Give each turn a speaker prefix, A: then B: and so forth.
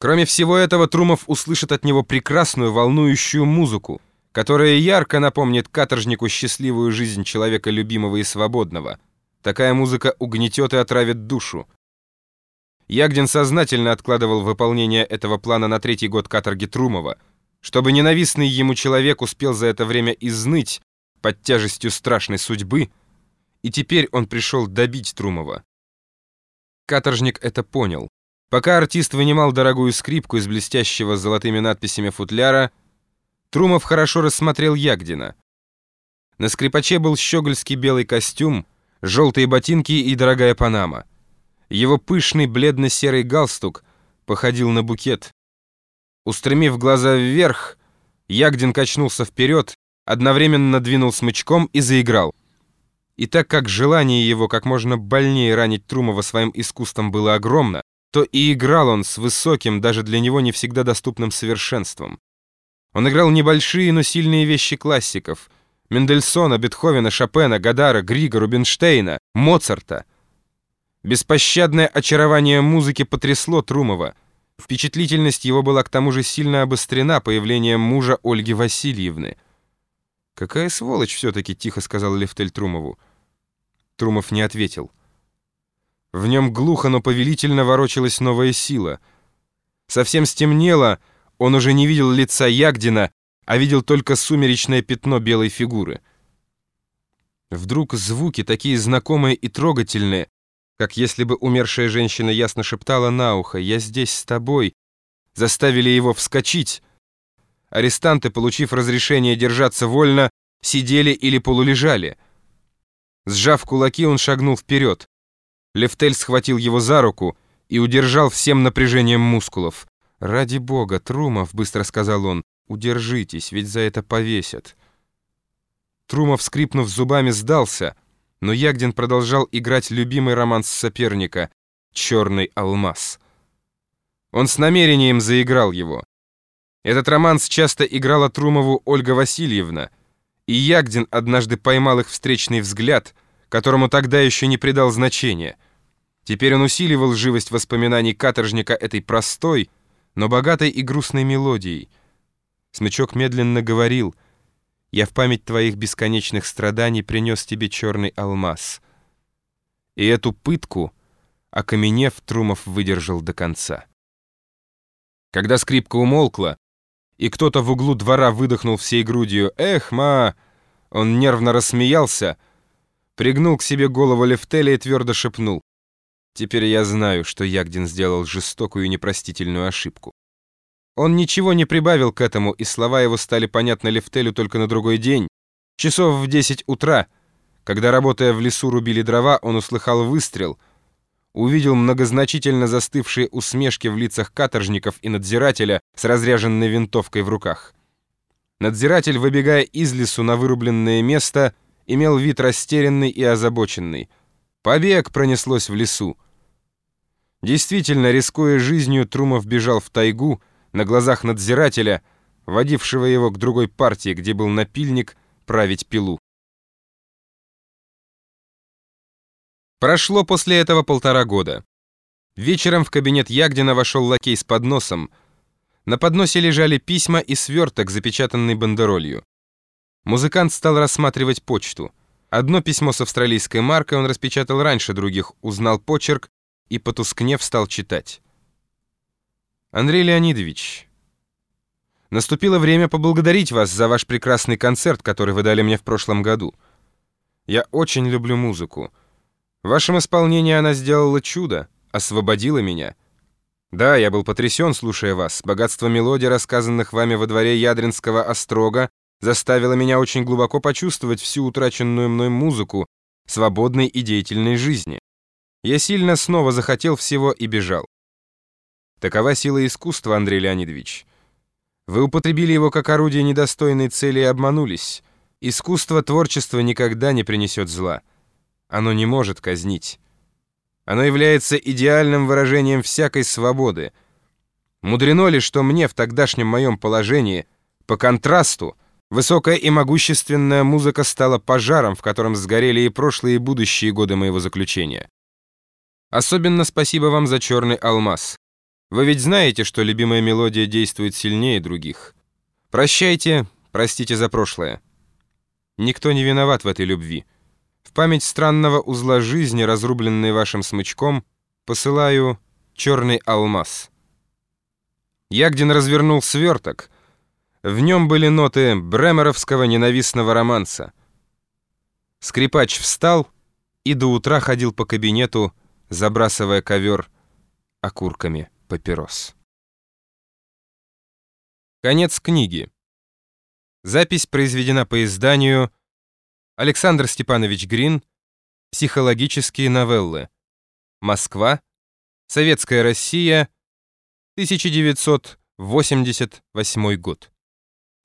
A: Кроме всего этого, Трумов услышит от него прекрасную волнующую музыку, которая ярко напомнит каторжнику счастливую жизнь человека любимого и свободного. Такая музыка угнетет и отравит душу. Ягдин сознательно откладывал выполнение этого плана на третий год каторги Трумова, чтобы ненавистный ему человек успел за это время изныть под тяжестью страшной судьбы, и теперь он пришел добить Трумова. Каторжник это понял. Пока артист вынимал дорогую скрипку из блестящего с золотыми надписями футляра, Трумов хорошо рассмотрел Ягдина. На скрипаче был щегольский белый костюм, желтые ботинки и дорогая панама. Его пышный бледно-серый галстук походил на букет. Устремив глаза вверх, Ягдин качнулся вперед, одновременно двинул смычком и заиграл. И так как желание его как можно больнее ранить Трумова своим искусством было огромно, то и играл он с высоким, даже для него не всегда доступным совершенством. Он играл небольшие, но сильные вещи классиков — Мендельсона, Бетховена, Шопена, Гадара, Грига, Рубинштейна, Моцарта. Беспощадное очарование музыки потрясло Трумова. Впечатлительность его была к тому же сильно обострена появлением мужа Ольги Васильевны. «Какая сволочь все-таки», — тихо сказал Левтель Трумову. Трумов не ответил. В нем глухо, но повелительно ворочалась новая сила. Совсем стемнело, он уже не видел лица Ягдина, а видел только сумеречное пятно белой фигуры. Вдруг звуки, такие знакомые и трогательные, как если бы умершая женщина ясно шептала на ухо «Я здесь с тобой», заставили его вскочить. Арестанты, получив разрешение держаться вольно, сидели или полулежали. Сжав кулаки, он шагнул вперед. Лефтель схватил его за руку и удержал всем напряжением мускулов. «Ради бога, Трумов», — быстро сказал он, — «удержитесь, ведь за это повесят». Трумов, скрипнув зубами, сдался, но Ягдин продолжал играть любимый романс соперника «Черный алмаз». Он с намерением заиграл его. Этот романс часто играла Трумову Ольга Васильевна, и Ягдин однажды поймал их встречный взгляд, которому тогда еще не придал значения — Теперь он усиливал живость воспоминаний каторжника этой простой, но богатой и грустной мелодией. Смычок медленно говорил, «Я в память твоих бесконечных страданий принес тебе черный алмаз». И эту пытку, окаменев, Трумов выдержал до конца. Когда скрипка умолкла, и кто-то в углу двора выдохнул всей грудью «Эх, ма!», он нервно рассмеялся, пригнул к себе голову Лефтеля и твердо шепнул. Теперь я знаю, что Ягдин сделал жестокую и непростительную ошибку. Он ничего не прибавил к этому, и слова его стали понятны Лефтелю только на другой день. Часов в 10 утра, когда, работая в лесу, рубили дрова, он услыхал выстрел, увидел многозначительно застывшие усмешки в лицах каторжников и надзирателя с разряженной винтовкой в руках. Надзиратель, выбегая из лесу на вырубленное место, имел вид растерянный и озабоченный. Побег пронеслось в лесу. Действительно, рискуя жизнью, Трумов бежал в тайгу на глазах надзирателя, водившего его к другой партии, где был напильник, править пилу. Прошло после этого полтора года. Вечером в кабинет Ягдина вошел лакей с подносом. На подносе лежали письма и сверток, запечатанный бандеролью. Музыкант стал рассматривать почту. Одно письмо с австралийской маркой он распечатал раньше других, узнал почерк и, потускнев, стал читать. «Андрей Леонидович, наступило время поблагодарить вас за ваш прекрасный концерт, который вы дали мне в прошлом году. Я очень люблю музыку. В вашем исполнении она сделала чудо, освободила меня. Да, я был потрясен, слушая вас. Богатство мелодий, рассказанных вами во дворе Ядринского острога, заставило меня очень глубоко почувствовать всю утраченную мной музыку свободной и деятельной жизни. Я сильно снова захотел всего и бежал. Такова сила искусства, Андрей Леонидович. Вы употребили его как орудие недостойной цели и обманулись. Искусство творчества никогда не принесет зла. Оно не может казнить. Оно является идеальным выражением всякой свободы. Мудрено ли, что мне в тогдашнем моем положении, по контрасту, высокая и могущественная музыка стала пожаром, в котором сгорели и прошлые и будущие годы моего заключения. Особенно спасибо вам за черный алмаз. Вы ведь знаете, что любимая мелодия действует сильнее других. Прощайте, простите за прошлое. Никто не виноват в этой любви. В память странного узла жизни, разрубленной вашим смычком, посылаю черный алмаз. Ягдин развернул сверток. В нем были ноты бремеровского ненавистного романса. Скрипач встал и до утра ходил по кабинету, забрасывая ковер окурками папирос. Конец книги. Запись произведена по изданию Александр Степанович Грин «Психологические новеллы». Москва. Советская Россия. 1988 год.